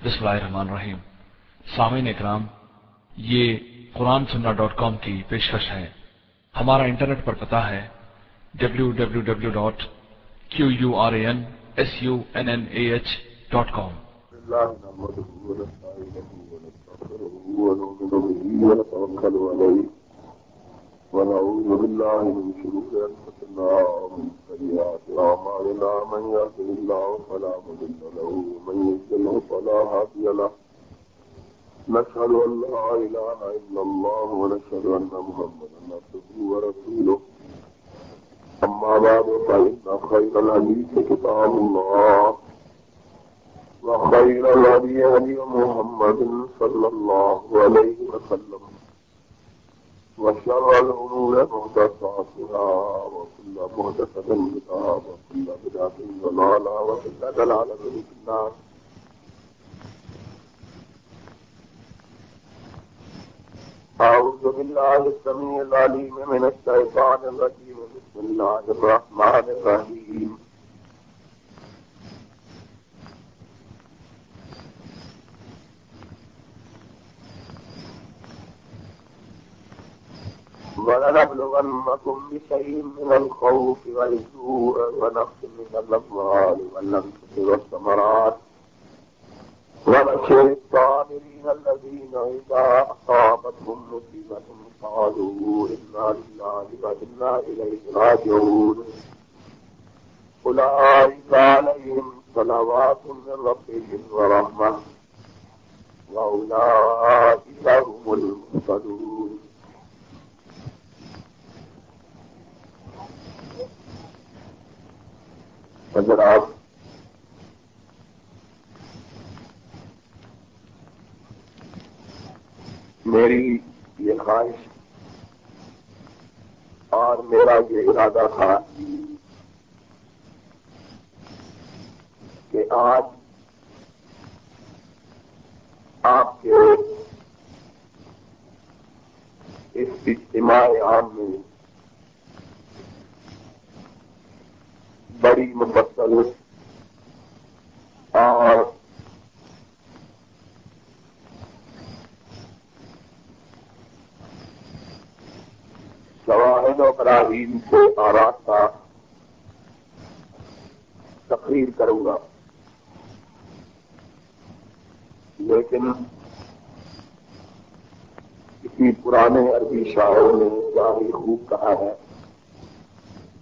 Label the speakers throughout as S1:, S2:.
S1: بسم اللہ الرحمن الرحیم سامعین اکرام، یہ قرآن سننا ڈاٹ کام کی پیشکش ہے۔ ہمارا انٹرنیٹ پر پتا ہے W W W dot Q U R A N S U N N A H dot com
S2: ونعوذ بالله من شرور أنفسنا ومن سيئات أعمالنا من يهده الله فلا مضل له ومن يضلل فلا هادي له. نشهد أن لا إله إلا الله ونشهد أن محمدا عبده ورسوله. أما بعد، فإن خير الحديث كتاب الله وخير الهدي هدي محمد صلى الله عليه وسلم. وشر الأمور محدثاتها وكل محدثة بدعة وكل بدعة ضلالة وكل ضلالة في النار. أعوذ بالله السميع العليم من الشيطان الرجيم. بسم الله الرحمن الرحيم. ولنبلغنكم بشيء من الخوف والجوع ونقص من الأموال والأنفس والثمرات وبشر الصابرين الذين إذا أصابتهم مصيبة قالوا إنا لله وإنا إليه راجعون. أولئك عليهم صلوات من ربهم ورحمة وأولئك هم المهتدون. حضرات میری یہ خواہش اور میرا یہ ارادہ تھا کہ آج آپ کے اس اجتماع عام میں بڑی مفصل اور شواہد و براہین سے آراستہ تقریر کروں گا۔ لیکن کسی پرانے عربی شاعر نے ہی خوب کہا ہے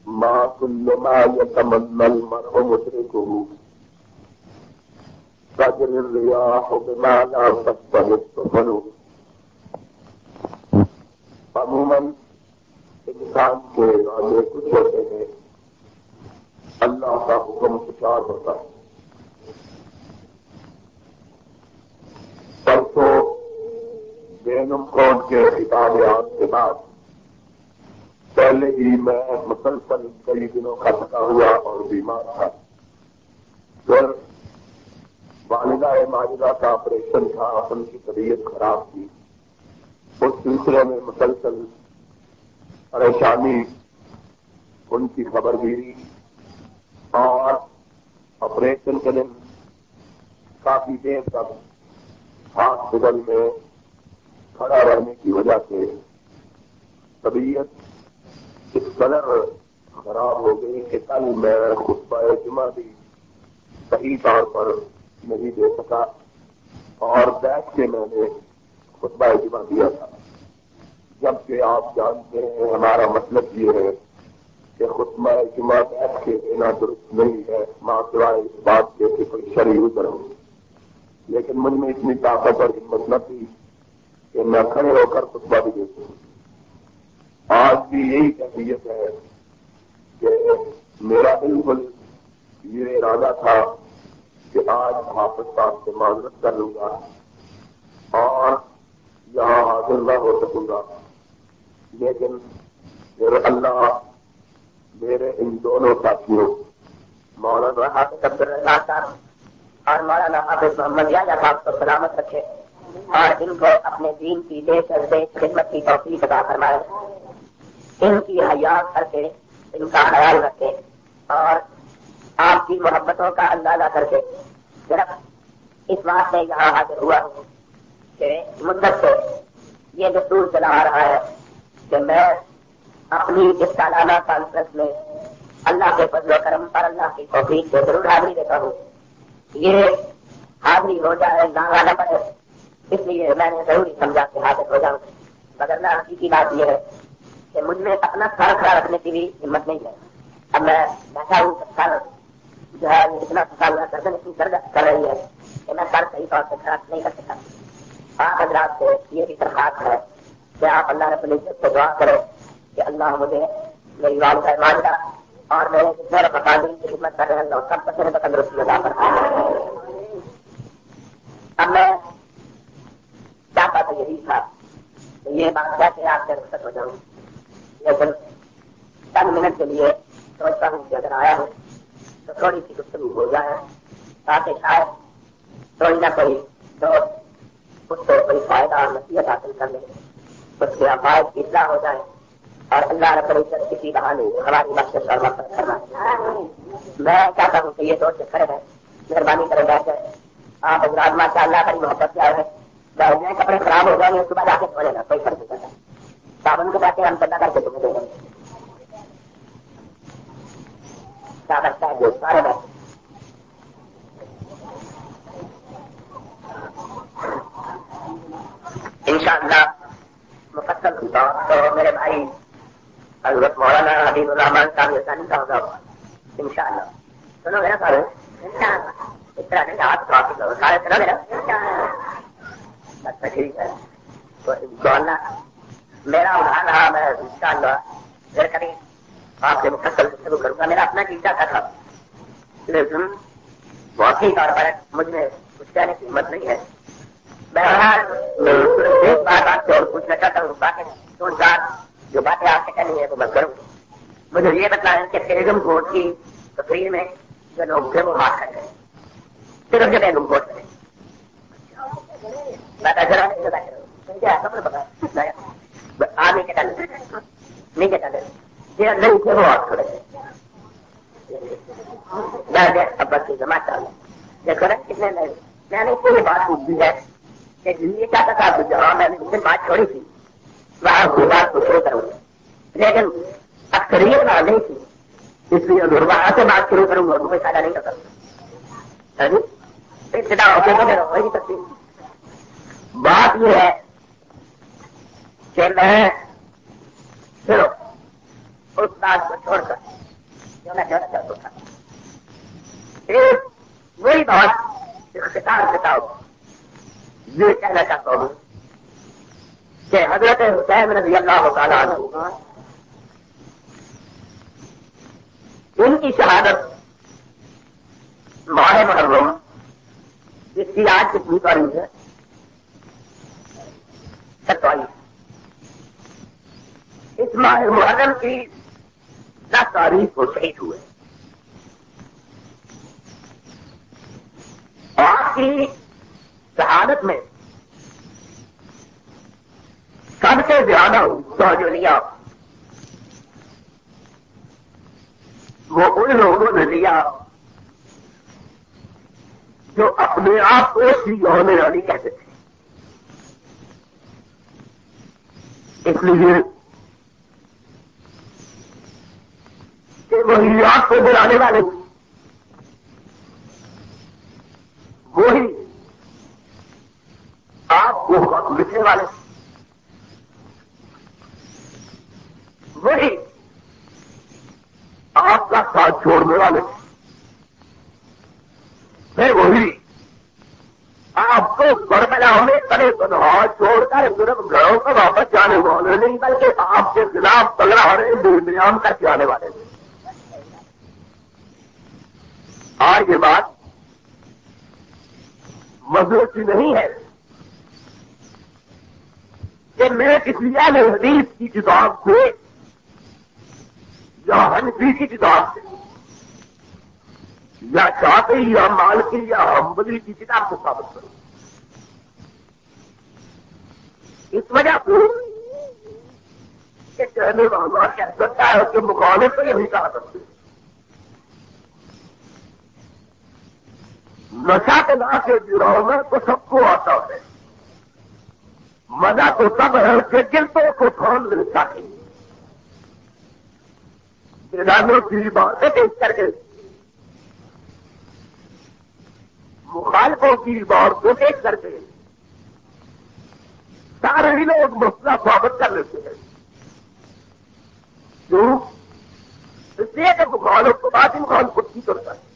S2: ما كل ما يتمنى المرء مدركه فجر الرياح بما لا تقبل السفن عموماً، انسان کے ارادے کچھ ہوتے ہیں، اللہ کا حکم کچھ ہوتا ہے۔ پرسوں بینم کون کے کتابیات کے بعد پہلے ہی میں مسلسل کئی دنوں کا تھکا ہوا اور بیمار تھا۔ پھر والدہ ماجدہ کا آپریشن تھا ان کی طبیعت خراب تھی۔ اس سلسلے میں مسلسل پریشانی، ان کی خبر گیری۔ اور آپریشن کے دن کافی دیر تک ہاسپٹل میں کھڑا رہنے کی وجہ سے طبیعت اس قدر خراب ہو گئی کہ کل میں خطبہ جمعہ بھی صحیح طور پر نہیں دے سکا اور بیٹھ کے میں نے خطبہ جمعہ دیا تھا۔ جبکہ آپ جانتے ہیں، ہمارا مطلب یہ ہے کہ خطبہ جمعہ بیٹھ کے دینا درست نہیں ہے۔ ماں سوائے اس بات کے کہ کوئی شرح ادھر ہو۔ لیکن مجھ میں اتنی طاقت اور ہمت نہ تھی کہ میں کھڑے ہو کر خطبہ بھی دے سکوں۔ آج بھی یہی کیفیت ہے کہ میرا بالکل یہ ارادہ تھا کہ آج واپس صاحب سے معذرت کر لوں گا اور یہاں حاضر نہ ہو سکوں گا۔ لیکن پھر اللہ میرے ان دونوں ساتھیوں، مولانا حافظ اور مولانا حافظ محمد یا صاحب کو سلامت رکھے اور ان کو اپنے دین کی دے کر دے خدمت کی توفیق عطا فرمائے۔ ان کی حیات کر کے ان کا خیال رکھے اور آپ کی محبتوں کا اندازہ کر کے صرف
S3: اس واسطے یہاں حاضر ہوا ہوں کہ مدت سے یہ دستور چلا آ رہا ہے کہ میں اپنی اس سالانہ کانفرنس میں اللہ کے فضل و کرم پر اللہ کی توفیق سے ضرور حاضری دیتا ہوں۔ یہ حاضری ہو جائے، نہ پڑے، اس لیے میں نے ضروری سمجھا کہ حاضر ہو جاؤں۔ مگر نہ حقیقی بات یہ ہے کہ مجھ میں اپنا سر کھڑا رکھنے کی بھی ہمت نہیں ہے۔ اب میں بیٹھا ہوں سر جو ہے اتنا پھنسا ہوا گردن اتنی درد کر رہی ہے کہ میں سر صحیح طور سے کھڑا نہیں کر سکتا۔ آپ حضرات سے یہ بھی درخواست ہے کہ آپ اللہ رب العزت سے دعا کریں کہ اللہ مجھے میری والدہ مالدہ اور میرے جتنے رفقان کی خدمت کر رہے ہیں۔ اللہ سب کو صرف تندرستی ادا کرتا اب میں چاہتا تو یہی تھا یہ بات کیا کہ آپ سے رخصت ہو جاؤں۔ لیکن چند منٹ کے لیے سوچتا ہوں کہ اگر آیا ہوں تو تھوڑی سی گفتگو ہو جائے، تاکہ شاید تھوڑی نہ کوئی دوست اس کو کوئی فائدہ اور نصیحت حاصل کر لے اس کے عقائد کی اطلاع ہو جائے اور اللہ رب العزت کسی بہانے ہماری بخش اور مقصد کرنا میں چاہتا ہوں کہ یہ دوست کھڑے ہیں، مہربانی کریں بیٹھ جائے۔ آپ حضرات ماشاء اللہ کا محبت کیا ہے کپڑے خراب ہو جائیں گے صبح جا کے دھو لینا کوئی فرق نہیں جا کے ہم پیدا کر کے تمہیں دے دیں گے۔ کیا کرتا ہے جو سارے بات ان شاء اللہ مفصل تو میرے بھائی حضرت مولانا حبیب الرحمان صاحب یسانی کا ہوگا۔ ان شاء اللہ سنو میرا سارے۔ اس طرح نہیں ہاتھ کرو۔ سارے سنو میرا۔ اچھا ٹھیک ہے۔ تو اللہ میرا ادھار رہا میں ان شاء اللہ پھر کبھی آپ سے مفصل شروع کروں گا۔ میرا اپنا چیزا تھا لیکن واقعی طور پر مجھ میں کچھ کہنے کی ہمت نہیں ہے۔ بہرحال، ایک بات آپ سے اور پوچھنا چاہتا ہوں۔ باقی دو چار جو باتیں آپ سے کہنی ہے وہ میں کروں۔ مجھے یہ بتایا کہ بیگم کوٹ کی تقریر میں جو لوگ تھے وہ بات کر رہے صرف جو بیگم کوٹ کریں آنے کے ڈالے نہیں کے ڈالے نہیں تھے وہ ابا کی جمع کتنے میں نے کوئی بات پوچھی ہے کہ یہ چاہتا تھا جہاں میں نے بات چھوڑی تھی وہاں بات کو شروع کروں لیکن اکثریت نہ نہیں تھی اس لیے وہاں سے بات شروع کروں گا کوئی فائدہ نہیں کر سکتا ابتدا ہوتے تو میرا سکتی بات یہ ہے کہ میں صرف اس بات کو چھوڑ کر جو میں جانا چاہتا تھا۔ ایک وہی بات اختار بتاؤ یہ کہنا چاہتا ہوں کہ حضرت حسین رضی اللہ تعالیٰ عنہ ان کی شہادت ماہ محرم جس کی آج کتنی تاریخ ہے۔ ستائیس۔ اس ماہ محرم کی دس تاریخ کو شہید ہوئے۔ آپ کی شہادت میں سب سے زیادہ جو لیا، وہ ان لوگوں نے لیا جو اپنے آپ کو ہونے والی کہتے تھے۔ اس لیے کہ وہی آپ کو بلانے والے وہی آپ کو لکھنے والے وہی آپ کا ساتھ چھوڑنے والے میں وہی آپ کو کربلا میں کرے تنہا چھوڑ کر صرف گھروں کا واپس جانے والے نہیں، بلکہ آپ کے خلاف پگڑا رہے دنیا کر کے آنے والے تھے اور یہ بات مزدور کی نہیں ہے کہ میں کسی حدیث کی کتاب کو یا ہنفی کی کتاب سے یا چاہتے یا مالکی یا ہمبلی کی کتاب کو ثابت کروں۔ اس وجہ سے کہ کہنے والا کہہ سکتا ہے اس کے مقابلے پہ یہ نہیں کہا سکتے
S2: نشا کے لا کے گراؤ میں تو سب کو آتا ہے۔ مزہ تو تب ہے کہ گرتوں کو تھام ملتا ہے بیدانوں کی باتیں پیش کر کے مخالفوں کی بات کو پیش کر کے سارے ہی لوگ مسئلہ سواگت کر لیتے ہیں۔ کیوں؟ اس لیے کہ مخالف کو بات ہی مخالف کو ٹھیک کرتا ہے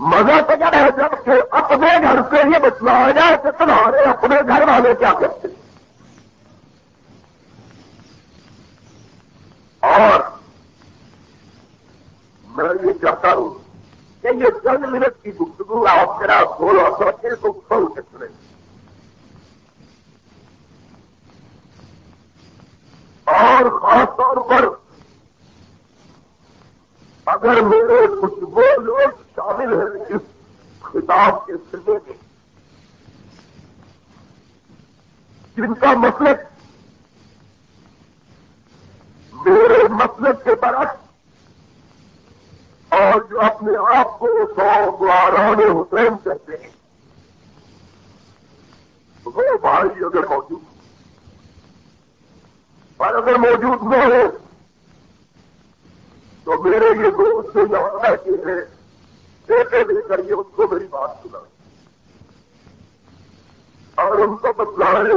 S2: مزہ تو جب ہے جبکہ اپنے گھر سے ہی مسئلہ آ جائے تو تمہارے اپنے گھر والے کیا کرتے اور میں یہ چاہتا ہوں کہ یہ چند منٹ کی گفتگو آپ میرا بولو سوچے تو کھول کے سنیں اور خاص طور پر اگر میرے کچھ وہ لوگ شامل ہیں اس خطاب کے سلے میں۔ جن کا مطلب میرے مطلب کے برعکس اور جو اپنے آپ کو سو گواران حسین کہتے ہیں، وہ بھائی اگر موجود اور اگر موجود نہ ہو تو میرے یہ دوست سے یہاں بیٹھے ہیں۔ دیتے دے کر یہ ان کو میری بات سنا اور ان کو بتلائے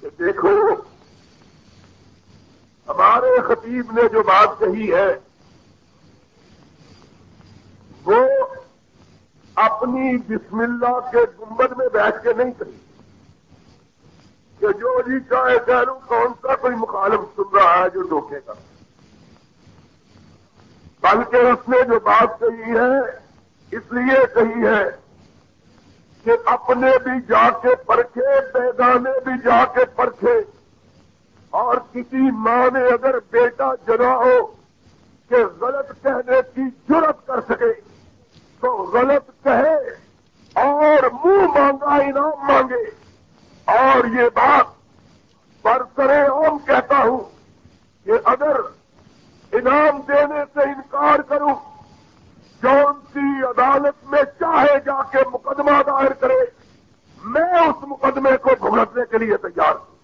S2: کہ دیکھو، ہمارے خطیب نے جو بات کہی ہے، وہ اپنی بسم اللہ کے گنبد میں بیٹھ کے نہیں کہی۔ کہ جو جی چاہے کہہ لوں کون سا کوئی مخالف سن رہا ہے جو ڈوکے گا؟ بلکہ اس نے جو بات کہی ہے، اس لیے کہی ہے کہ اپنے بھی جا کے پرکھے بیگانے بھی جا کے پرکھے۔ اور کسی ماں نے اگر بیٹا جنا ہو کہ غلط کہنے کی جرت کر سکے، تو غلط کہے اور منہ مانگا، انعام مانگے۔ اور یہ بات برسرے اوم کہتا ہوں کہ اگر انعام دینے سے انکار کروں جون سی عدالت میں چاہے جا کے مقدمہ دائر کرے، میں اس مقدمے کو بھگتنے کے لیے تیار ہوں۔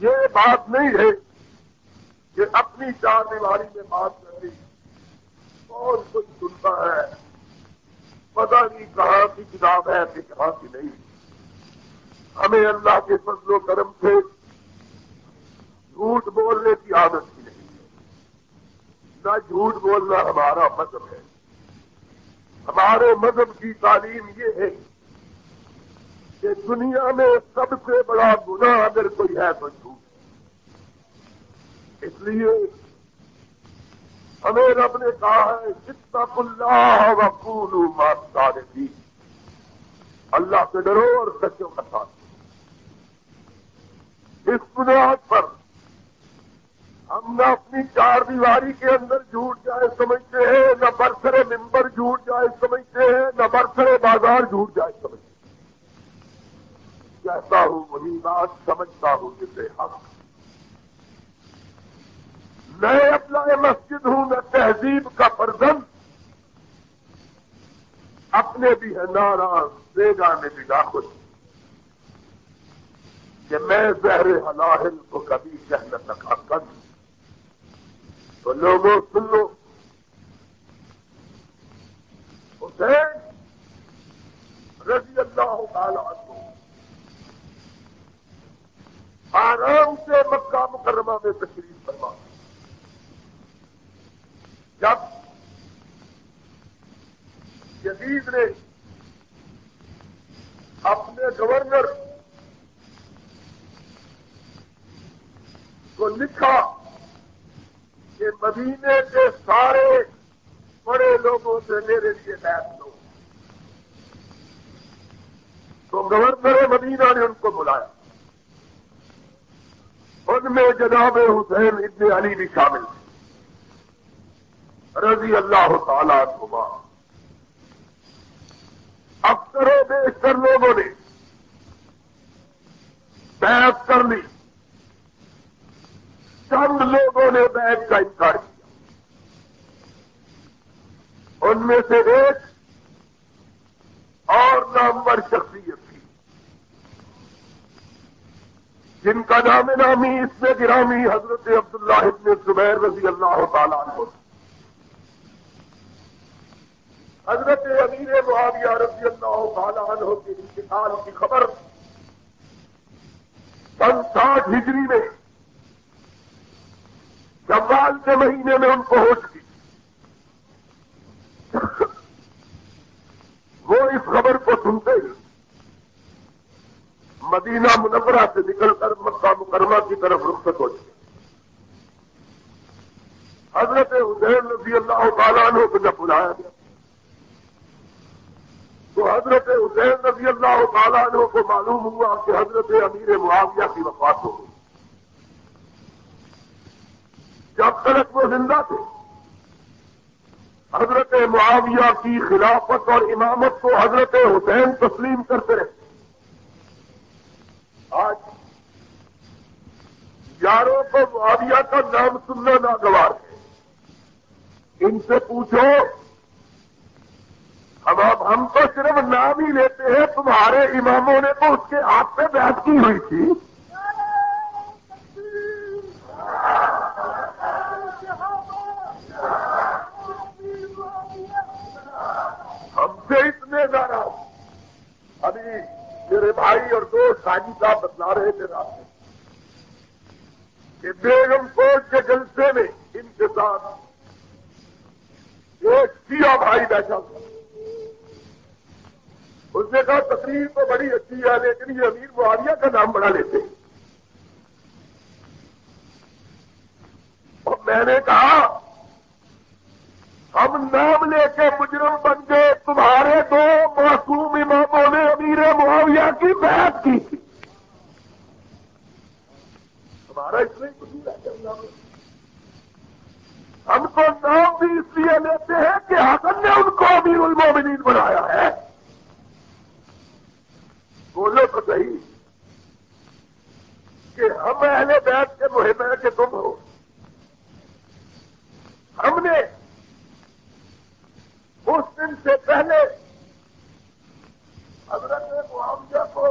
S2: یہ بات نہیں ہے کہ اپنی چار دیواری میں بات کر رہی کون کچھ سنتا ہے؟ پتا نہیں کہاں کی کتاب ہے کہ کہاں کی نہیں۔ ہمیں اللہ کے فضل و کرم سے جھوٹ بولنے کی عادت ہی نہیں۔ ہے نہ جھوٹ بولنا ہمارا مذہب ہے۔ ہمارے مذہب کی تعلیم یہ ہے کہ دنیا میں سب سے بڑا گناہ اگر کوئی ہے تو جھوٹ۔ اس لیے ہمیں رب نے کہا ہے جتنا اللہ وقول مات دی اللہ سے ڈرو اور سچوں کا ساتھ۔ اس بنیاد پر ہم نہ اپنی چار دیواری کے اندر جھوٹ جائے سمجھتے ہیں، نہ برسرے ممبر جھوٹ جائے سمجھتے ہیں، نہ برسرے بازار جھوٹ جائے سمجھتے ہیں۔ کہتا ہوں وہی بات، سمجھتا ہوں جسے حق میں اپنا مسجد ہوں، میں تہذیب کا پردن اپنے بھی ہے ناراض دے میں بھی داخل کہ میں زہر حلاحل کو کبھی کہہ نہ سکا کر تو لوگوں سن لو۔ حسین رضی اللہ تعالی کو آرام سے مکہ مکرمہ میں تشریف فرما۔ جب جدید نے اپنے گورنر کو لکھا کہ مدینے کے سارے بڑے لوگوں سے میرے لیے بیٹھ لو۔ تو گورنر مدینہ نے ان کو بلایا۔ ان میں جناب حسین ابن علی بھی شامل تھے۔ رضی اللہ تعالیٰ نما اکثر بیشتر لوگوں نے۔ بیعت کر لی۔ چند لوگوں نے بیعت کا انکار کیا۔ ان میں سے ایک اور نامور شخصیت تھی۔ جن کا نام نامی اس میں گرامی حضرت عبداللہ ابن زبیر رضی اللہ تعالیٰ عنہ حضرت امیر معاویہ رضی اللہ تعالیٰ عنہ کے انتقال کی خبر سن ساٹھ ہجری میں جوال کے مہینے میں ان کو ہو چکی وہ اس خبر کو سنتے ہی مدینہ منورہ سے نکل کر مکہ مکرمہ کی طرف رخصت ہو چکے۔ حضرت حسین رضی اللہ تعالیٰ عنہ کو جب بلایا گیا۔ تو حضرت حسین رضی اللہ تعالیٰ عنہ کو معلوم ہوا کہ حضرت امیر معاویہ کی وفات ہو گئی۔ جب تک وہ زندہ تھے، حضرت معاویہ کی خلافت اور امامت کو حضرت حسین تسلیم کرتے رہے۔ آج یاروں کو معاویہ کا نام سننا ناگوار ہے۔ ان سے پوچھو اب اب ہم تو صرف نام ہی لیتے ہیں، تمہارے اماموں نے تو اس کے ہاتھ پہ بحث کی ہوئی تھی۔ ہم سے اتنے زیادہ۔ ابھی میرے بھائی اور دوست حاجی صاحب بتلا رہے تھے رات میں کہ بیگم کوٹ کے جلسے میں ان کے ساتھ ایک سیا بھائی بیٹھا تھا اس نے کہا، تقریر تو بڑی اچھی ہے، لیکن یہ امیر معاویہ کا نام بڑا لیتے ہیں. اور میں نے کہا، ہم نام لے کے مجرم بن گئے تمہارے دو معصوم اماموں نے امیر معاویہ کی بحث کی تھی۔ تمہارا اس میں کچھ ہم کو نام بھی اس لیے لیتے ہیں کہ حسن نے ان کو امیر المومنین بنایا ہے بولو تو صحیح کہ ہم اہل بیت کے مہم ہے کہ تم ہو ہم نے اس دن سے پہلے حضرت معاوضہ کو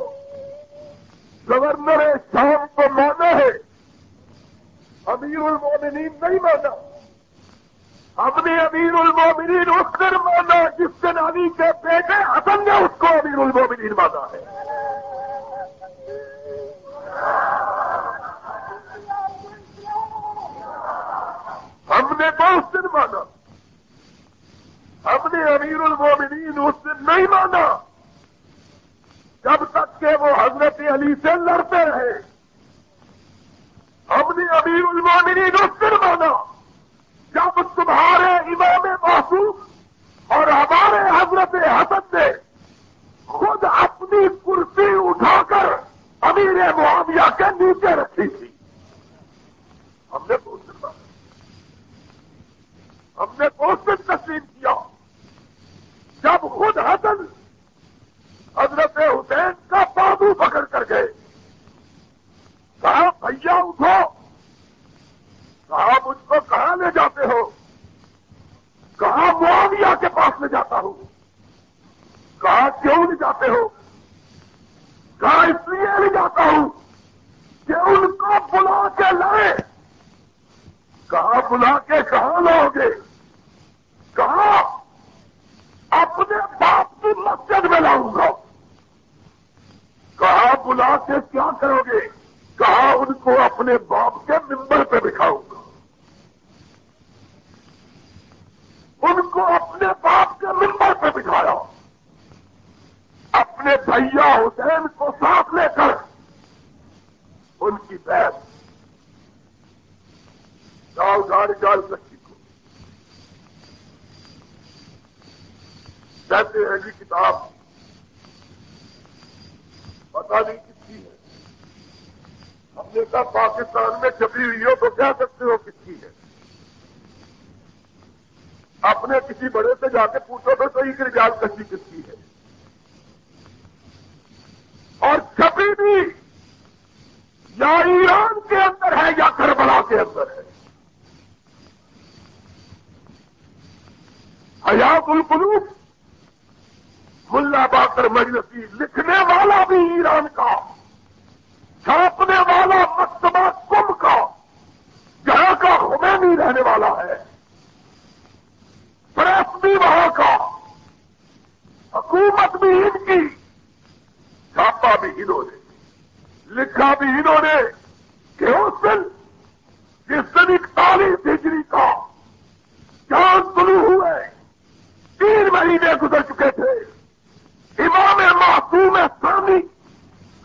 S2: گورنر شام کو مانا ہے امیر المومنین نہیں مانا ہم نے امیر المومنین اس دن مانا جس دن علی کے بیٹے حسن نے اس کو امیر المومنین مانا ہے ہم نے تو اس دن مانا ہم نے امیر المومنین اس دن نہیں مانا جب تک کہ وہ حضرت علی سے لڑتے رہے ہم نے امیر المومنین اس دن مانا جب تمہارے امام محسوس اور ہمارے حضرت حسن نے خود اپنی کرسی اٹھا کر امیر معاویہ کے نیچے رکھی تھی ہم نے اس دن مانا ہم نے اس دن تسلیم کیا جب خود حسن حضرت حسین کا بابو پکڑ کر گئے کہا بھیا اٹھو کہا مجھ کو کہاں لے جاتے ہو کہا معاویہ کے پاس لے جاتا ہوں کہا کیوں لے جاتے ہو کہا اس لیے لے جاتا ہوں کہ ان کو بلا کے لائے کہا بلا کے کہاں لاؤ گے کہا اپنے باپ کی مسجد میں لاؤں گا کہا بلا کے کیا کرو گے کہا ان کو اپنے باپ کے ممبر پہ بکھاؤں گا ان کو اپنے باپ کے ممبر پہ بٹھایا اپنے بھیا حسین کو ساتھ لے کر ان کی بحث جاؤ گاڑی جال لکی کو کہتے ہیں جی کتاب پتا نہیں کس کی ہے ہم نے کہا پاکستان میں چھپی ہوئی ہو تو کہہ سکتے ہو کس کی ہے اپنے کسی بڑے سے جا کے پوچھو تو صحیح کہ رجال کشی کس کی ہے اور چھپی بھی یا ایران کے اندر ہے یا کربلا کے اندر ہے۔ حیات القلوب۔ ملا باقر مجلسی لکھنے والا بھی ایران کا۔ چھاپنے والا مکتبہ کم کا۔ جہاں کا خمینی رہنے والا ہے۔ پریس بھی وہاں کا۔ حکومت بھی ان کی۔ چھاپا بھی انہوں نے۔ لکھا بھی انہوں نے کہ اس دن جس دن اکتالیس ہجری کا چاند طلوع ہوئے تین مہینے گزر چکے تھے امام معصوم ثانی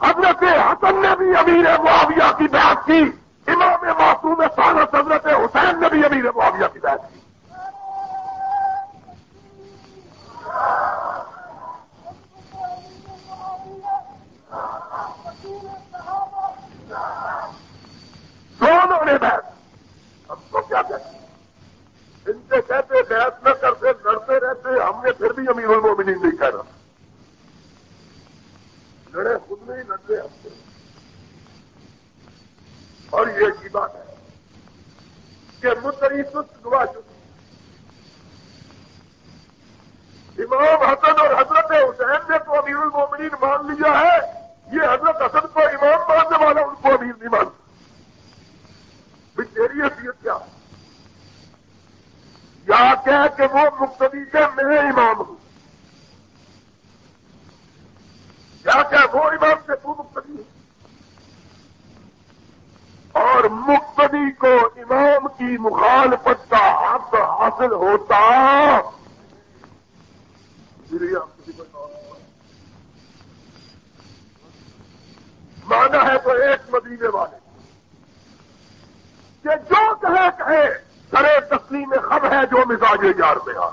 S2: حضرت حسن نے بھی امیر معاویہ کی بات کی امام معصوم سانت حضرت حسین نے بھی امیر معاویہ کی بات کی دونوں نے بحث ہم کو کیا کہتے ان سے کہتے بحث نہ کرتے لڑتے رہتے ہم نے پھر بھی امیر المومنین نہیں کہنا لڑے خود نہیں لڑتے ہم سے اور یہ کی بات ہے کہ مدری سست گوا چکی امام حسن اور حضرت حسین نے تو امیر المومنین مان لیا ہے یہ حضرت حسن کو امام ماننے والا ان کو امیر نہیں مانتا۔ تیری حیثیت کیا؟ یا کہہ کہ وہ مقتدی سے میرے امام ہوں یا کہ وہ امام سے تو مقتدی ہے اور مقتدی کو امام کی مخالفت کا حق حاصل ہوتا مانا ہے تو ایک مدینے والے کہ جو کہے کہے کرے تسلیم خب ہے جو مزاج یار میں آ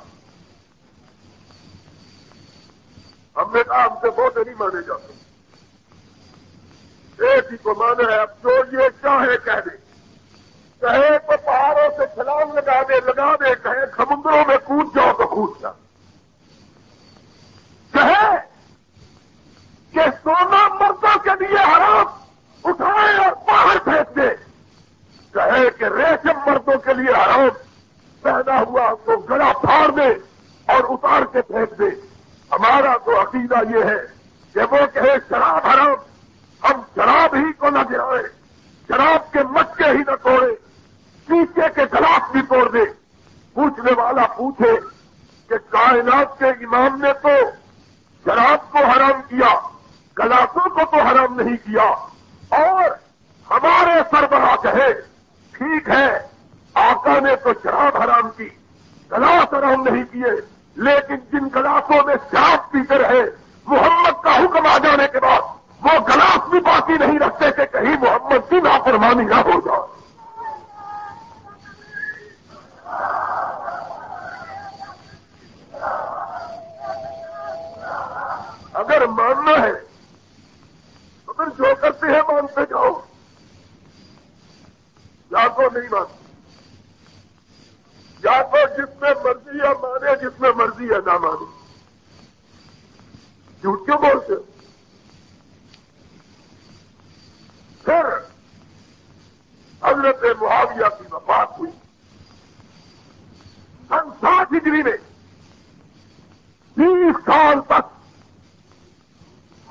S2: ہم نے کہا ہم سے بہت نہیں مانے جاتے ایک ہی کو مانا ہے اب جو یہ چاہے کہہ دے کہے تو پہاڑوں سے چھلانگ لگا دے لگا دے کہے سمندروں میں کود جاؤ تو کود جا کہے کہ سونا مردوں کے لیے حرام اٹھائے اور باہر پھینک دے کہے کہ ریشم مردوں کے لیے حرام پیدا ہوا تو گلا پھاڑ دے اور اتار کے پھینک دے ہمارا تو عقیدہ یہ ہے کہ وہ کہے شراب حرام ہم شراب ہی کو نہ گرائے شراب کے مچے ہی نہ توڑے پیچھے کے گلاس بھی توڑ دے پوچھنے والا پوچھے کہ امام نے تو شراب کو حرام کیا گلاسوں کو تو حرام نہیں کیا، اور ہمارے سربراہ کہے، ٹھیک ہے، آقا نے تو شراب حرام کی، گلاس حرام نہیں کیے، لیکن جن گلاسوں میں شراب پیتے رہے، محمد کا حکم آ جانے کے بعد وہ گلاس بھی باقی نہیں رکھتے کہ کہیں محمد کی نافرمانی نہ ہو جائے۔ اگر ماننا ہے۔ تو پھر جو کرتے ہیں مانتے جاؤ۔ یا تو نہیں مانتے یا تو جس میں مرضی ہے مانے، جس میں مرضی ہے نہ مانے۔ جھوٹ کیوں بولتے پھر حضرت معاویہ کی وفات ہوئی۔ سن سات ہجری میں، تیس سال تک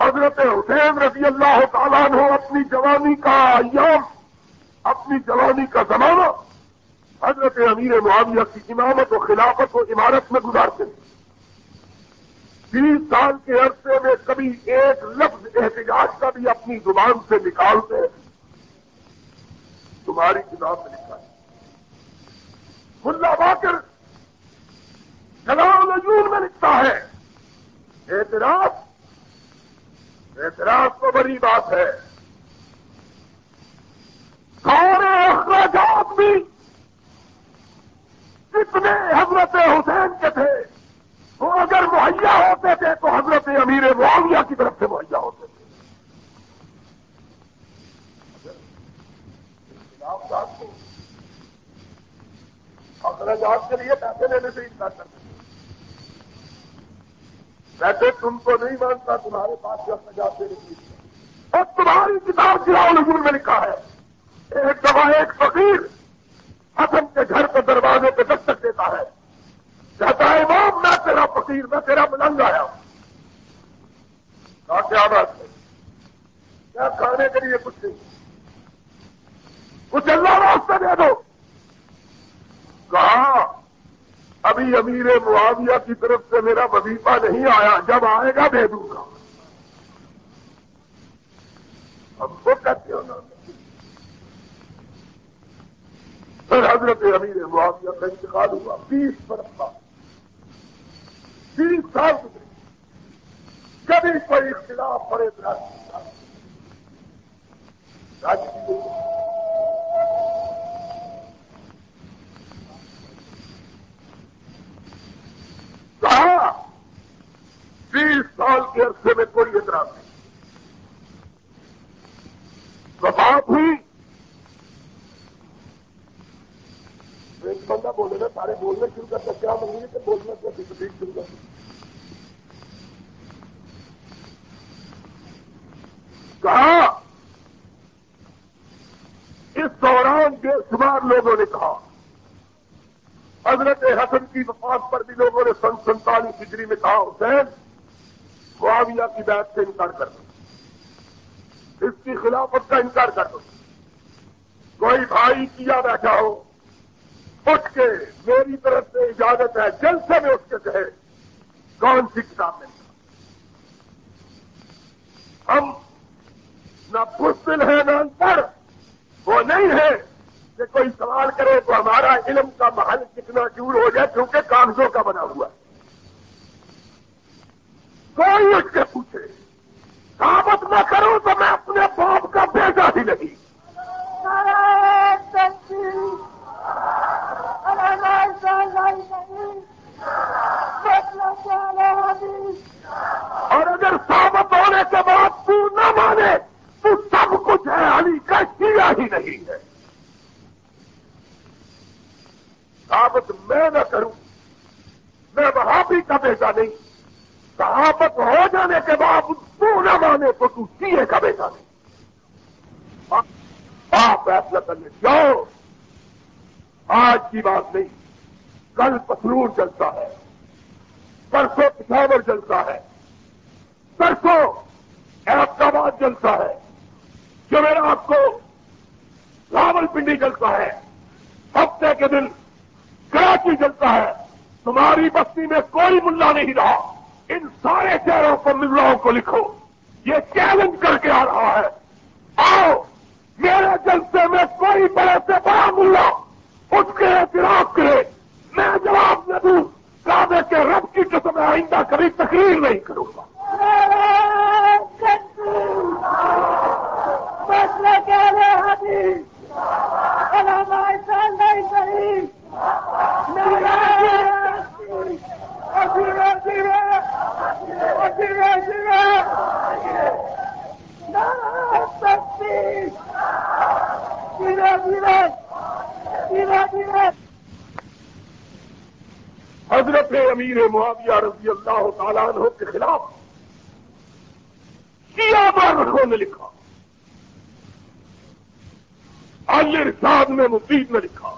S2: حضرت حسین رضی اللہ تعالیٰ نے اپنی جوانی کا ایام، اپنی جوانی کا زمانہ حضرت امیر معاویہ کی امامت و خلافت و عمارت میں گزارتے ہیں۔ بیس سال کے عرصے میں کبھی ایک لفظ احتجاج کا بھی اپنی زبان سے نکالتے تمہاری کتاب میں لکھا ملا باقر جلال نجون میں لکھتا ہے اعتراض اعتراض تو بڑی بات ہے۔ سارے اخراجات بھی؟ جتنے حضرت حسین کے تھے۔ وہ اگر مہیا ہوتے تھے تو حضرت امیر معاویہ کی طرف سے مہیا ہوتے تھے۔ اخراجات کے لیے پیسے لینے سے انکار کرتے ویسے تم کو نہیں مانتا، تمہارے پاس جو اخراجات دینے کی اور تمہاری کتاب جلاؤ نظور میں لکھا ہے۔ ایک دفعہ ایک فقیر حسن کے گھر کے دروازے پہ دستک دیتا ہے۔ کہتا ہے، امام، میں تیرا فقیر، میں تیرا ملنگ آیا ہوں۔ کیا بات ہے؟ کیا کھانے کے لیے کچھ نہیں کچھ اللہ واسطے دے دو کہا ابھی امیر معاویہ کی طرف سے میرا وظیفہ نہیں آیا، جب آئے گا دے دوں گا۔ ہم کو کہتے ہو نا۔ پھر حضرت امیر معاویہ کا انتقال ہوا، بیس برس کا بیس سال گزرے۔ کبھی کوئی اختلاف پڑے کہا بیس سال کے عرصے میں کوئی اعتراض نہیں وفات ہوئی ایک بندہ بولے نا سارے بولنے شروع کرتے کیا منگی کہ بولنا کیا ٹھیک شروع کرتے کہا اس دوران بے شمار لوگوں نے کہا حضرت حسن کی وفات پر بھی لوگوں نے سن سنتالیس حسین معاویہ کی بیعت سے انکار کر دو۔ اس کی خلافت کا انکار کر دو۔ کوئی بھائی کیا بیٹھا ہو، اٹھ کے میری طرف سے اجازت ہے، جلسے میں اس کے کہے، کون سی کتاب میں ہم نہ پستل ہے نہ انپڑھ وہ نہیں ہے کہ کوئی سوال کرے تو ہمارا علم کا محل کتنا دور ہو جائے، کیونکہ کاغذوں کا بنا ہوا ہے۔ کوئی اس سے پوچھے ثابت نہ کروں تو میں اپنے باپ کا بیٹا ہی نہیں۔ اور اگر ثابت ہونے کے بعد تو نہ مانے، تو سب کچھ ہے علی کا کیا ہی نہیں ہے۔ صحابت میں نہ کروں، میں وہاں بھی کا بیٹا نہیں۔ صحابت ہو جانے کے بعد تو نہ مانے تو تو سیے کا بیٹا نہیں۔ آپ فیصلہ کرنے جاؤ۔ آج کی بات نہیں۔ کل پسرور چلتا ہے۔ پرسوں پشاور چلتا ہے۔ پرسوں احمدآباد چلتا ہے۔ جو میرا آپ کو راول پنڈی چلتا ہے۔ ہفتے کے دن کراچی چلتا ہے۔ تمہاری بستی میں کوئی ملا نہیں رہا۔ ان سارے چہروں کو ملاؤں کو لکھو۔ یہ چیلنج کر کے آ رہا ہے۔ آؤ، میرے جلسے میں کوئی بڑے سے بڑا ملا اٹھ کے اعتراف کرے۔ میں جواب نہ دوں۔ کعبے کے رب کی قسم آئندہ کبھی تقریر نہیں کروں گا۔ حضرت امیر معاویہ رضی اللہ تعالیٰ عنہ کے خلاف کیا بار نے لکھا؟ ارشاد میں مفید نے لکھا۔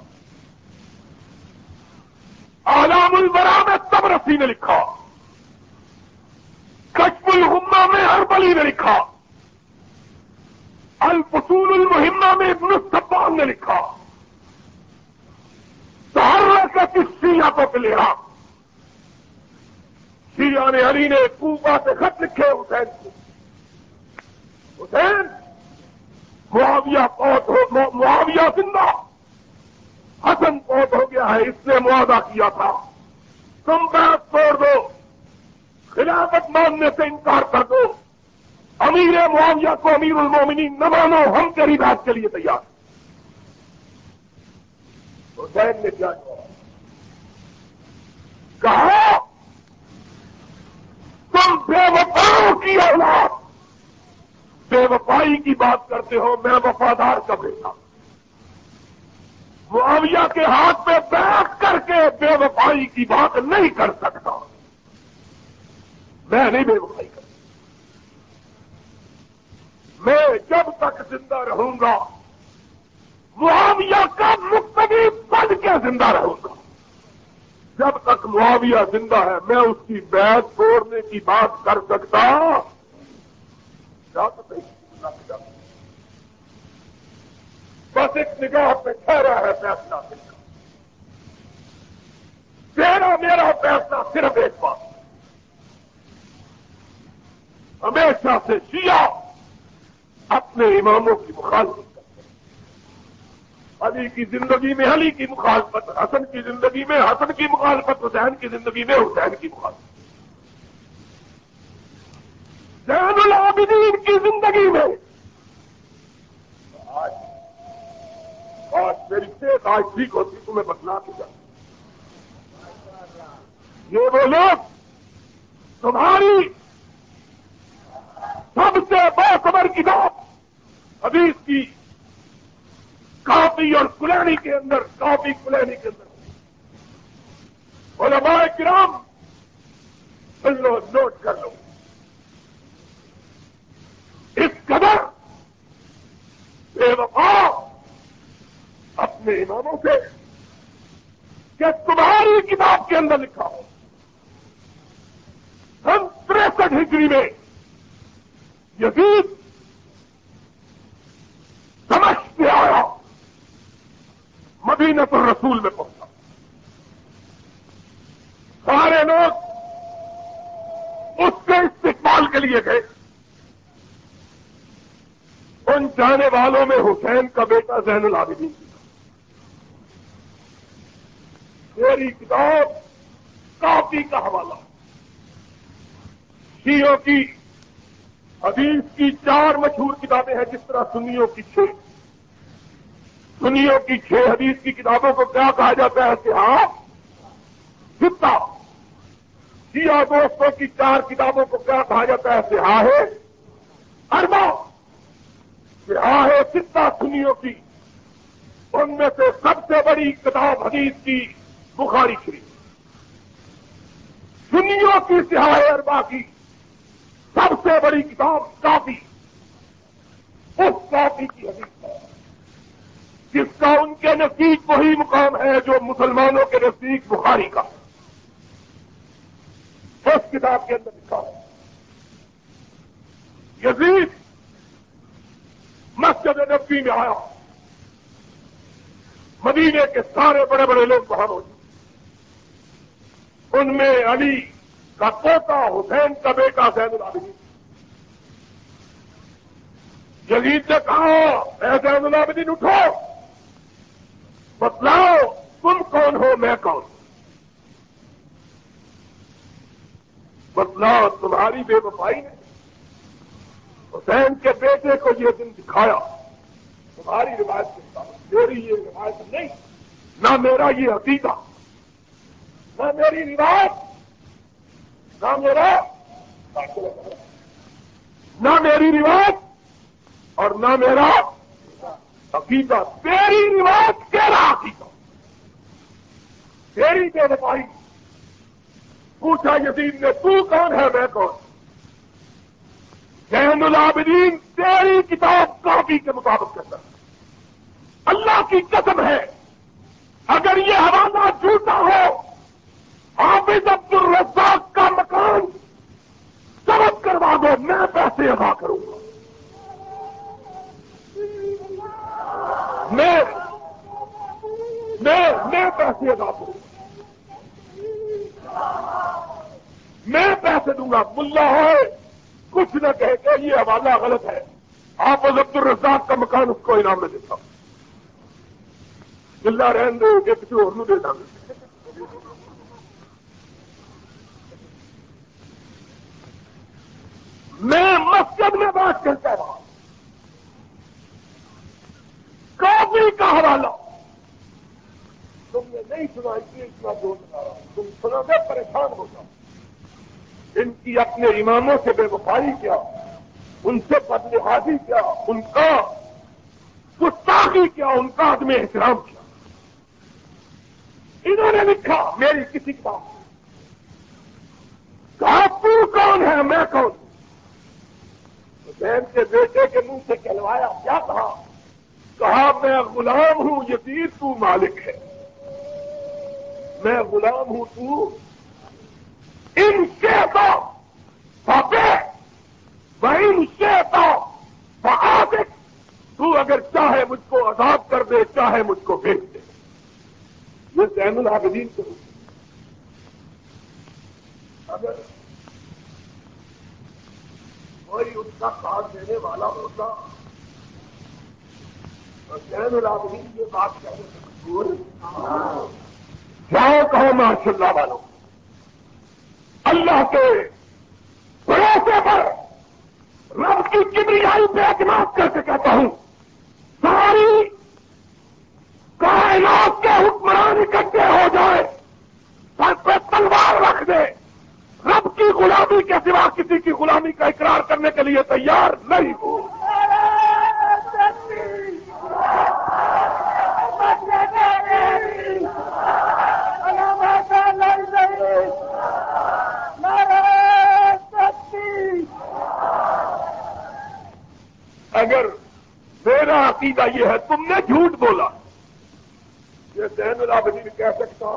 S2: آلام البرا میں تبرسی نے لکھا۔ کشف الحما میں اربلی نے لکھا۔ الفصول المہمہ میں ابن الصبان نے لکھا۔ سہارا کا کس سیا کو پلیا سیا نے علی نے کوبا سے خط لکھے، حسین کو۔ حسین، معاویہ پوت ہو، معاویہ زندہ۔ حسن پوت ہو گیا ہے، اس نے معاہدہ کیا تھا۔ تم بات چھوڑ دو۔ خلافت ماننے سے انکار کر دو امیر معاویہ کو امیر المومنین نہ مانو، ہم تیری بات کے لیے تیار حسین نے کیا کہا، تم بے وفاؤں کی اولاد۔ بے وفائی کی بات کرتے ہو، میں وفادار کا بیٹا۔ معاویہ کے ہاتھ میں بیٹھ کر کے بے وفائی کی بات نہیں کر سکتا۔ میں نہیں بے وفائی کر میں جب تک زندہ رہوں گا، معاویہ کا مقتدی بن کے زندہ رہوں گا۔ جب تک معاویہ زندہ ہے، میں اس کی بیت توڑنے کی بات کر سکتا۔ بس ایک نگاہ پہ ٹھہرا ہے فیصلہ۔ تیرا میرا فیصلہ صرف ایک بات۔ ہمیشہ سے شیعہ اپنے اماموں کی مخالفت علی کی زندگی میں علی کی مخالفت، حسن کی زندگی میں حسن کی مخالفت، حسین کی زندگی میں حسین کی مخالفت۔ زین العابدین کی زندگی میں آج آج میری صحت آج ٹھیک ہوتی، تمہیں بتلا کے جاتی یہ وہ لوگ تمہاری سب سے باخبر کتاب حدیث کی کافی اور کلانی کے اندر کافی کلانی کے اندر۔ علماء کرام سن لو، نوٹ کر لو۔ اس قدر بے وفا اپنے اماموں سے کہ تمہاری کتاب کے اندر لکھا ہو۔ ہم تریسٹھ ہجری میں یزید! سمجھ کے آیا! مدینت الرسول میں پہنچا۔ سارے لوگ اس کے استقبال کے لیے گئے۔ ان جانے والوں میں حسین کا بیٹا زین العابدین۔ میری کتاب کافی کا حوالہ۔ شیوں کی حدیث کی چار مشہور کتابیں ہیں جس طرح سنیوں کی چھ۔ سنیوں کی چھ، حدیث کی کتابوں کو کیا کہا جاتا ہے؟ کہ ہاں ستا سیا دوستوں کی چار کتابوں کو کیا کہا جاتا ہے؟ سہا ہے۔ اربا۔ سہا ہے ستا سنیوں کی۔ ان میں سے سب سے بڑی کتاب حدیث کی بخاری شریف۔ سنیوں کی سہائے اربا کی۔ سب سے بڑی کتاب کافی، اس کافی کی حدیث ہے، جس کا ان کے نزدیک وہی مقام ہے جو مسلمانوں کے نزدیک بخاری کا۔ اس کتاب کے اندر لکھا ہے، یزید مسجد نبی میں آیا مدینے کے سارے بڑے بڑے لوگ وہاں موجود۔ ان میں علی کا پوتا حسین کا بیٹا زین العابدین۔ جدید نے کہا، اے زین العابدین، اٹھو۔ بتلاؤ، تم کون ہو، میں کون؟ بتلاؤ، تمہاری بے وفائی نے حسین کے بیٹے کو یہ دن دکھایا۔ تمہاری روایت کے میری یہ روایت نہیں، نہ میرا یہ عقیدہ، نہ میری روایت۔ نہ میرا، نہ میری روایت اور نہ میرا عقیدہ۔ تیری روایت تیرا عقیدہ۔ تیری بے وفائی۔ پوچھا یزید نے، تو کون ہے؟ میں کون؟ زین العابدین، تیری کتاب کاپی کے مطابق کہتا ہے اللہ کی قسم ہے، اگر یہ حوالہ جھوٹا ہو حافظ عبد الرزاق کا مکان ضبط کروا دو، میں پیسے ادا کروں گا۔ میں میں پیسے ادا کروں میں پیسے دوں گا۔ ملا ہے، کچھ نہ کہہ کہ یہ حوالہ غلط ہے۔ آپ عبد الرزاق کا مکان اس کو انعام میں دیتا۔ ہوں ملا رہن دے کہ کسی اور دے دیں میں مسجد میں بات کرتا رہا کافی کا حوالہ۔ تم نے نہیں سنا اس لیے اتنا دور لگا رہا تم سنا میں پریشان ہو جاؤ ان کی اپنے اماموں سے بے وفائی کیا، ان سے بدلحاظی کیا، ان کا گستاخی کیا، ان کا عدم احترام کیا۔ انہوں نے لکھا، میری کسی کتاب کہا تو کون ہے؟ میں کون بہن کے بیٹے کے منہ سے کہلوایا، کیا کہا؟ کہا، میں غلام ہوں، یزید تو مالک ہے۔ میں غلام ہوں، تو ان سے تو میں ان سے تو تو اگر چاہے مجھ کو عذاب کر دے، چاہے مجھ کو بھیج دے۔ یہ زین العابدین کو۔ اگر کوئی اس کا ساتھ دینے والا ہوتا۔ تو زین العابدین یہ بات کہنے کیا کہو ماشاء اللہ والوں؟ اللہ کے بھروسے پر رب کی کبریائی پہ اعتماد کر کے کہتا ہوں ساری کائنات کے حکمران اکٹھے ہو جائے سر پہ تلوار رکھ دے رب کی غلامی کے سوا کسی کی غلامی کا اقرار کرنے کے لیے تیار نہیں ہو اگر میرا عقیدہ یہ ہے، تم نے جھوٹ بولا۔ یہ زین العابدین کہہ سکتا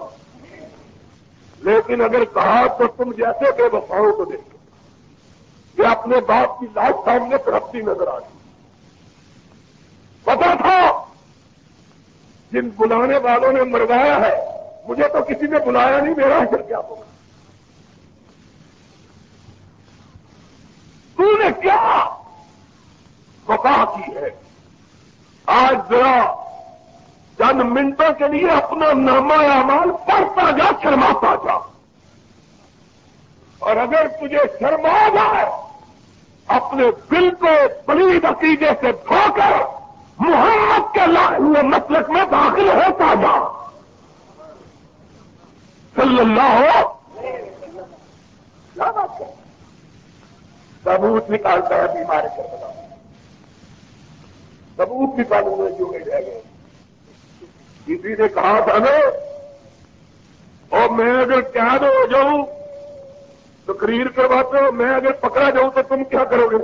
S2: لیکن اگر کہا تو تم جیسے بے وفاؤں کو دیکھو کہ اپنے باپ کی لاش سامنے ترقی نظر آ گئی پتا تھا جن بلانے والوں نے مروایا ہے، مجھے تو کسی نے بلایا نہیں، میرا اثر کیا ہوگا؟ تو نے کیا وفا کی ہے؟ آج ذرا چند منٹوں کے لیے اپنا نامہ اعمال پڑھتا جا شرماتا جا اور اگر تجھے شرما جائے، اپنے دل کو پلید عقیدے سے دھو کر محمد کے لائے مسلک میں داخل ہوتا جا۔ صلی اللہ ہو۔ ثبوت نکالتا ہے بیماری کے بتا ثبوت بھی پالوں میں جو رہ گئے۔ کسی نے کہا تھا نا اور میں اگر قید ہو جاؤں تقریر کرواتے ہو میں اگر پکڑا جاؤں تو تم کیا کرو گے؟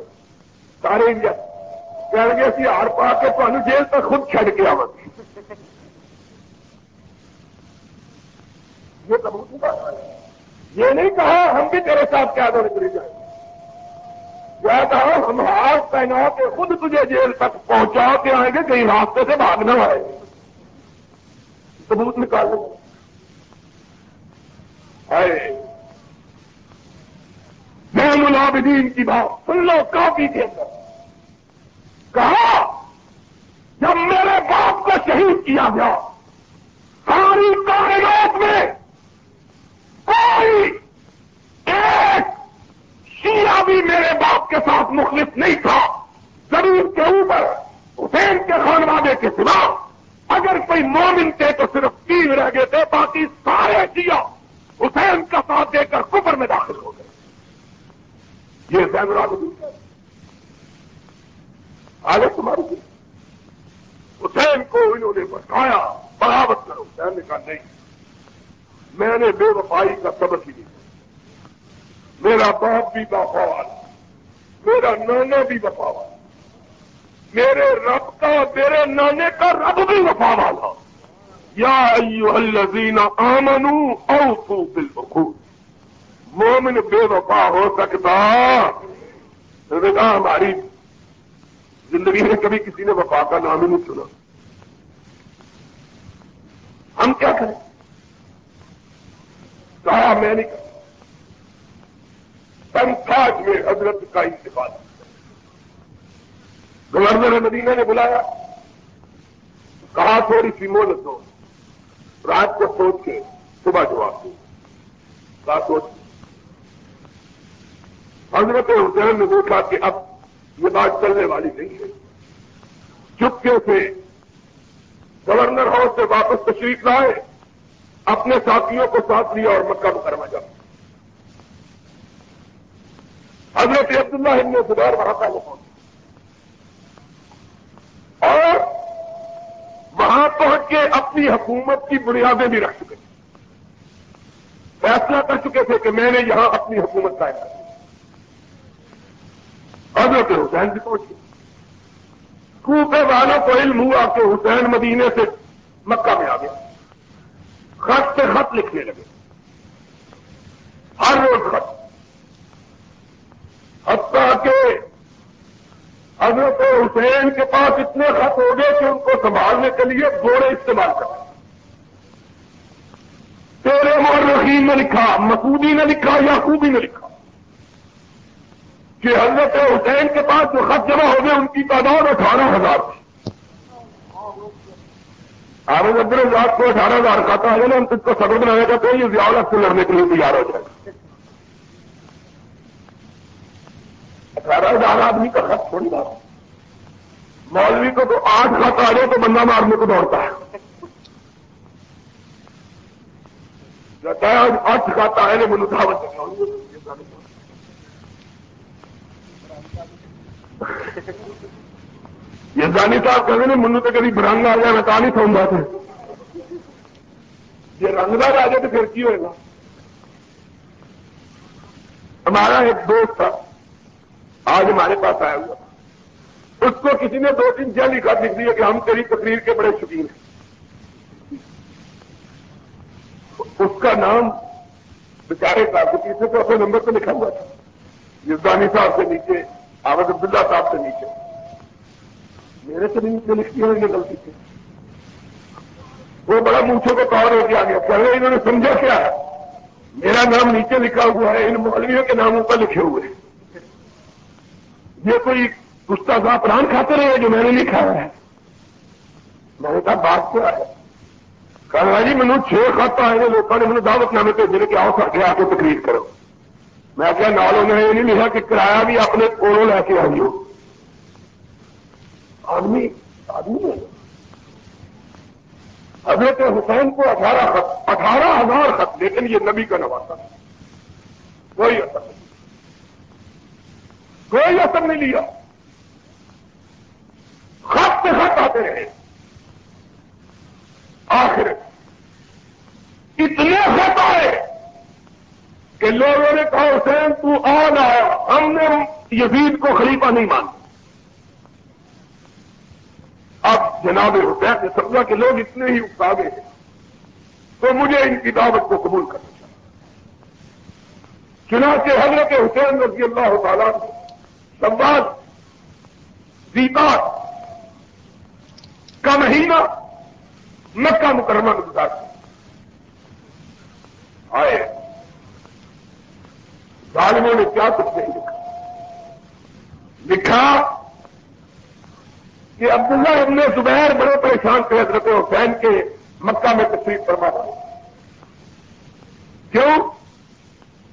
S2: سارے انڈیا کہ گے سی ہار پا کے تمہیں جیل تک خود چھڈ کے آو یہ ثبوت نہیں یہ نہیں کہا ہم بھی تیرے ساتھ قید ہونے کے لیے جائیں کہا ہم ہاتھ پہنا کے خود تجھے جیل تک پہنچا کے آئیں گے، کہیں راستے سے بھاگنا آئے۔ ثبوت نکال لیں میں ملابدین کی بات سن لو کافی کے اندر کہا، جب میرے باپ کو شہید کیا گیا، ساری کائنات میں کوئی ایک شیعہ بھی میرے باپ کے ساتھ مخلص نہیں تھا۔ زمین کے اوپر، حسین کے خانوادے کے سوا اگر کوئی مومن تھے تو صرف تین رہ گئے تھے، باقی سارے شیعہ حسین کا ساتھ دے کر کفر میں داخل ہو گئے۔ یہ زین آگے تمہاری حسین کو انہوں نے بتایا بغاوت کرو۔ حسین نے کہا، نہیں، میں نے بے وفائی کا سبق ہی نہیں۔ میرا باپ بھی وفاوال میرا نانا بھی وفاوال میرے رب کا، میرے نانے کا رب بھی وفا والا یا ایو الذین آمنو اوفو بالعقود مومن بے وفا ہو سکتا کہا ہماری زندگی میں کبھی کسی نے وفا کا نام ہی نہیں سنا۔ ہم کیا کریں؟ کہا میں نہیں تنخواہ میں حضرت کا انتقال۔ گورنر مدینہ نے بلایا۔ کہا تھوڑی سی مولت دو۔ رات کو سوچ کے صبح جواب دو۔ کہا سوچ حضرت حسین نے دیکھا کہ اب یہ بات چلنے والی نہیں ہے۔ چپکے سے گورنر ہاؤس سے واپس تشریف لائے، اپنے ساتھیوں کو ساتھ لیا اور مکہ مکرمہ جا۔ حضرت عبداللہ ابن زبیر وہاں کا وہ اور وہاں پہنچ کے اپنی حکومت کی بنیادیں بھی رکھ چکے۔ فیصلہ کر چکے تھے کہ میں نے یہاں اپنی حکومت قائم کر حضرت حسین بھی پہنچے کوپے والوں کو علم ہوا کہ حسین مدینے سے مکہ میں آ گیا۔ خط سے خط لکھنے لگے۔ ہر روز خط۔ حتیٰ کہ حضرت حسین کے پاس اتنے خط ہو گئے کہ ان کو سنبھالنے کے لیے گھوڑے استعمال کر تیرے رحیم نے لکھا مسودی نے لکھا، یعقوبی نے لکھا۔ کہ حضرت حسین کے پاس جو خط جمع ہو گئے ان کی تعداد اٹھارہ ہزار تھی۔ آرز عبد الرزاق کو اٹھارہ ہزار کہتا ہے نا ہم اس کو صدر بنانے کا تو یہ زیادہ سے لڑنے کے لیے تیار ہو جائے۔ گا اٹھارہ ہزار آدمی کا خط تھوڑی بات۔ مولوی کو تو آٹھ خط آ جائے تو بندہ مارنے کو دوڑتا ہے۔ آٹھ خط آئے مجھے دعوت یہ صاحب کہتے ہیں منو تو کبھی برنگ آ جائے، میں تو نہیں سوندا تھا یہ رنگدار آ جائے تو پھر کی ہوئے گا؟ ہمارا ایک دوست تھا، آج ہمارے پاس آیا ہوا۔ اس کو کسی نے دو تین جل لکھا، لکھ دیا کہ ہم تیری تقریر کے بڑے شکین ہیں۔ اس کا نام بچارے کا سے تو اپنے نمبر پہ لکھا ہوا تھا۔ یزدانی صاحب سے نیچے آبد عبداللہ صاحب سے نیچے۔ میرے سے نیچے لکھتی ہیں یہ غلطی سے وہ بڑا مونچھوں کو کور ہو گیا پہلے انہوں نے سمجھا کیا ہے؟ میرا نام نیچے لکھا ہوا ہے، ان مولویوں کے ناموں پر لکھے ہوئے۔ یہ کوئی گستاخ پران کھاتے رہے جو میں نے لکھا ہے؟ میں نے کہا، بات کیا ہے؟ کہا جی مجھے چھ خط آئے لوگوں نے مجھے دعوت نامے بھیجنے کے آؤ کے آ کے تقریر کرو۔ میں کیا نالوں نے یہ نہیں لکھا کہ کرایہ بھی اپنے کولوں لے کے آئی ہو آدمی آدمی حضرت حسین کو اٹھارہ خط اٹھارہ ہزار خط، لیکن یہ نبی کا نواسا کوئی اثر نہیں۔ کوئی اثر نہیں لیا۔ خط پہ خط آتے رہے۔ آخر، اتنے خط آئے۔ کہ لوگوں نے کہا، حسین، تو آ آیا۔ ہم نے یزید کو خلیفہ نہیں مانا۔ اب جناب حسین نے سمجھا کہ لوگ اتنے ہی اکسا ہیں، تو مجھے ان کی دعوت کو قبول کرنا چاہیے۔ چنانچہ حضرت حسین رضی اللہ تعالیٰ سمواد دیپا کا مہینہ مکہ مکرمہ گزار آئے۔ ظالموں نے کیا کچھ نہیں لکھا۔ لکھا کہ عبداللہ ابن زبیر بڑے پریشان تھے حضرت حسین کے مکہ میں تصویر فرما کیوں؟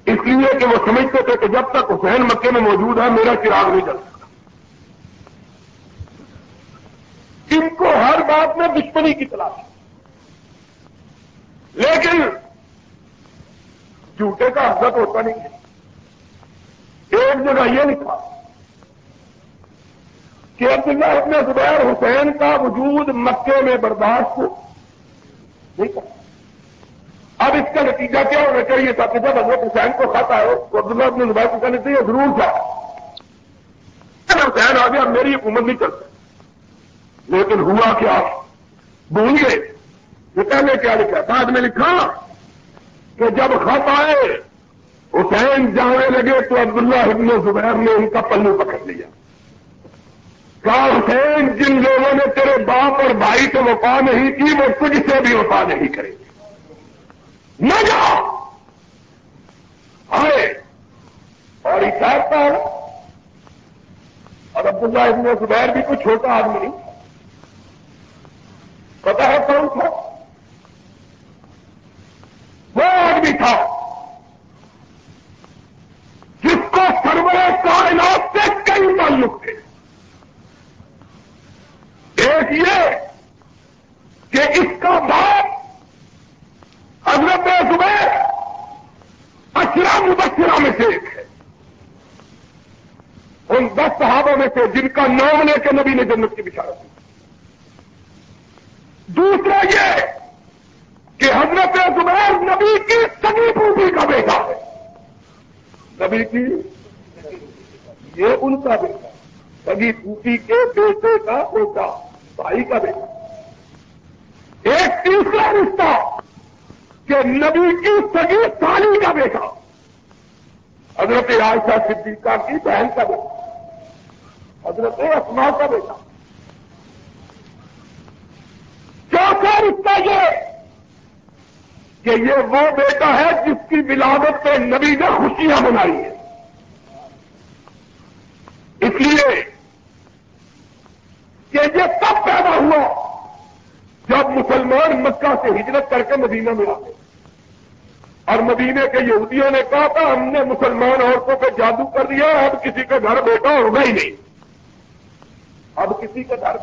S2: اس لیے کہ وہ سمجھتے تھے کہ جب تک حسین مکے میں موجود ہے، میرا چراغ نہیں جل سکتا۔ ان کو ہر بات میں دشمنی کی تلاش۔ لیکن جھوٹے کا حضرت ہوتا نہیں ہے۔ ایک جگہ یہ لکھا کہ عبداللہ ابن زبیر حسین کا وجود مکے میں برداشت نہیں کرتا اب اس کا نتیجہ کیا ہونا چاہیے تھا کہ جب حضرت حسین کو خط آئے، تو عبداللہ ابن زبیر کو کہنا چاہیے ضرور تھا۔ حسین آ گیا میری حکومت نہیں چلتا لیکن ہوا کیا؟ بھول گئے۔ یہ پہلے کیا لکھا؟ بعد میں لکھا کہ جب خط آئے حسین جانے لگے تو عبداللہ ابن زبیر نے ان کا پلو پکڑ لیا۔ کہا، حسین، جن لوگوں نے تیرے باپ اور بھائی سے وفا نہیں کی، وہ تجھ سے بھی وفا نہیں کریں گے۔ نہ جاؤ۔ آئے۔ اور کا اور عبداللہ ابن زبیر بھی کوئی چھوٹا آدمی نہیں۔ پتا ہے کون تھا وہ آدمی تھا جس کو سرور کائنات سے کئی تعلق تھے ایک یہ کہ اس کا باپ حضرت زبیر اشرا مبشرہ میں سے ایک ہے ان دس صحابوں میں سے جن کا کے نبی نے جنت کی بشارت دی۔ دوسرا یہ کہ حضرت زبیر نبی کی سگی پوٹی کا بیٹا ہے۔ نبی کی؟ یہ ان کا بیٹا سگی پوتی کے بیٹے کا بیٹا، بھائی کا بیٹا۔ ایک تیسرا رشتہ کہ نبی کی سگی سالی کا بیٹا۔ حضرت عائشہ صدیقہ کی بہن کا بیٹا۔ حضرت اسما کا بیٹا۔ چوتھا رشتہ یہ کہ یہ وہ بیٹا ہے جس کی ولادت پہ نبی نے خوشیاں منائی ہیں۔ اس لیے کہ یہ تب پیدا ہوا جب مسلمان مکہ سے ہجرت کر کے مدینہ میں آتے۔ اور مدینے کے یہودیوں نے کہا تھا، ہم نے مسلمان عورتوں پہ جادو کر دیا، اب کسی کا گھر بیٹا ہوگا ہی نہیں۔ اب کسی کا ڈر